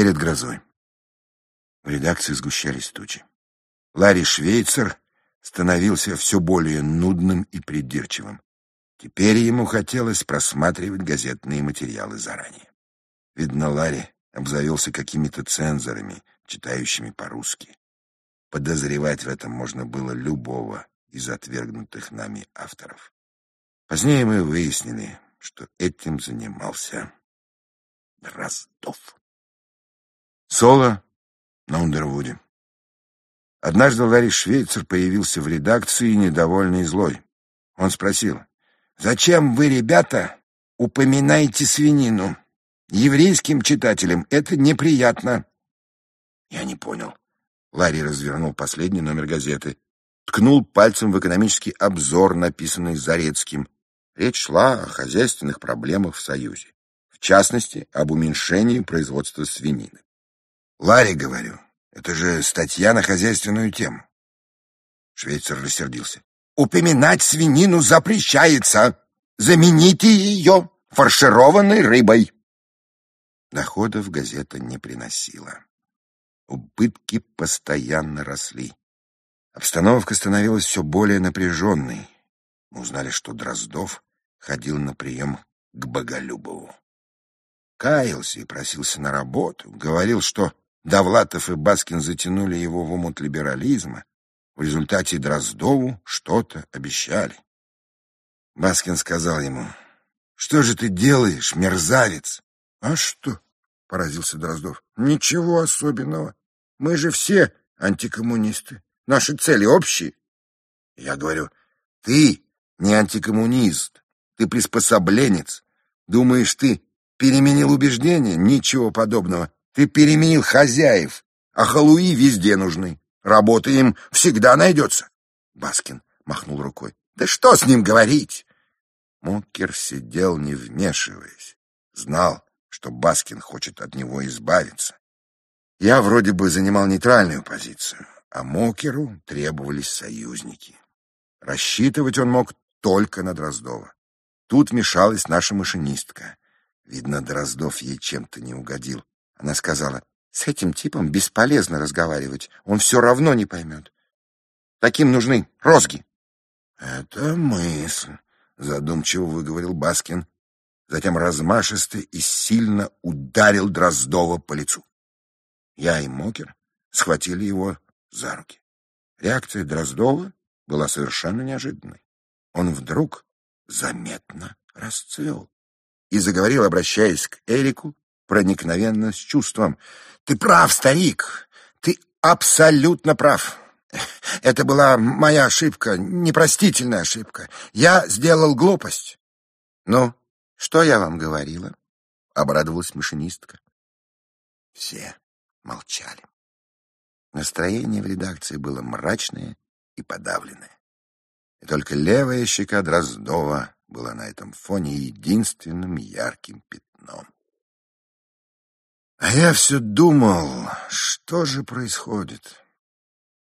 перед грозой. В редакции сгущались тучи. Ларри Швейцер становился все более нудным и придирчивым. Теперь ему хотелось просматривать газетные материалы заранее. Видно, Ларри обзавелся какими-то цензорами, читающими по-русски. Подозревать в этом можно было любого из отвергнутых нами авторов. Позднее мы выяснили, что этим занимался Дроздов. Соло на Ундервуде. Однажды Ларри Швейцер появился в редакции недовольный и злой. Он спросил, «Зачем вы, ребята, упоминаете свинину? Еврейским читателям это неприятно». Я не понял. Ларри развернул последний номер газеты, ткнул пальцем в экономический обзор, написанный Зарецким. Речь шла о хозяйственных проблемах в Союзе, в частности, об уменьшении производства свинины. «Ларри, — говорю, — это же статья на хозяйственную тему». Швейцар рассердился. «Упоминать свинину запрещается! Замените ее фаршированной рыбой!» Доходов газета не приносила. Убытки постоянно росли. Обстановка становилась все более напряженной. Мы узнали, что Дроздов ходил на прием к Боголюбову. Каялся и просился на работу, говорил, что Довлатов и Баскин затянули его в омут либерализма. В результате Дроздову что-то обещали. Баскин сказал ему, «Что же ты делаешь, мерзавец?» «А что?» — поразился Дроздов. «Ничего особенного. Мы же все антикоммунисты. Наши цели общие». Я говорю, «Ты не антикоммунист, ты приспособленец. Думаешь, ты переменил убеждения? Ничего подобного. Ты переменил хозяев, а холуи везде нужны. Работа им всегда найдется. Баскин махнул рукой. Да что с ним говорить? Мокер сидел, не вмешиваясь. Знал, что Баскин хочет от него избавиться. Я вроде бы занимал нейтральную позицию, а Мокеру требовались союзники. Рассчитывать он мог только на Дроздова. Тут вмешалась наша машинистка. Видно, Дроздов ей чем-то не угодил. Она сказала, с этим типом бесполезно разговаривать, он все равно не поймет. Таким нужны розги. Это мысль, задумчиво выговорил Баскин. Затем размашисто и сильно ударил Дроздова по лицу. Я и Мокер схватили его за руки. Реакция Дроздова была совершенно неожиданной. Он вдруг заметно расцвел и заговорил, обращаясь к Эрику, проникновенно, с чувством. «Ты прав, старик! Ты абсолютно прав! Это была моя ошибка, непростительная ошибка. Я сделал глупость!» «Ну, что я вам говорила?» — обрадовалась машинистка. Все молчали. Настроение в редакции было мрачное и подавленное. И только левая щека Дроздова была на этом фоне единственным ярким пятном. А я все думал, что же происходит.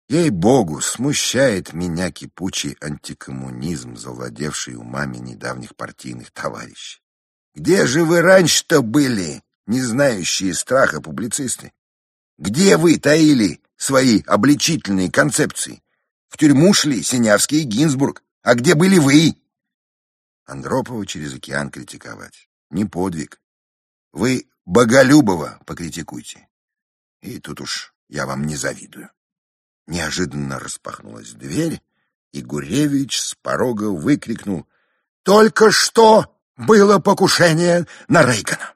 Ей-богу, смущает меня кипучий антикоммунизм, завладевший умами недавних партийных товарищей. Где же вы раньше-то были, не знающие страха публицисты? Где вы таили свои обличительные концепции? В тюрьму шли Синявский и Гинзбург. А где были вы? Андропова через океан критиковать. Не подвиг. Вы Боголюбова покритикуйте. И тут уж я вам не завидую. Неожиданно распахнулась дверь, и Гуревич с порога выкрикнул «Только что было покушение на Рейгана!»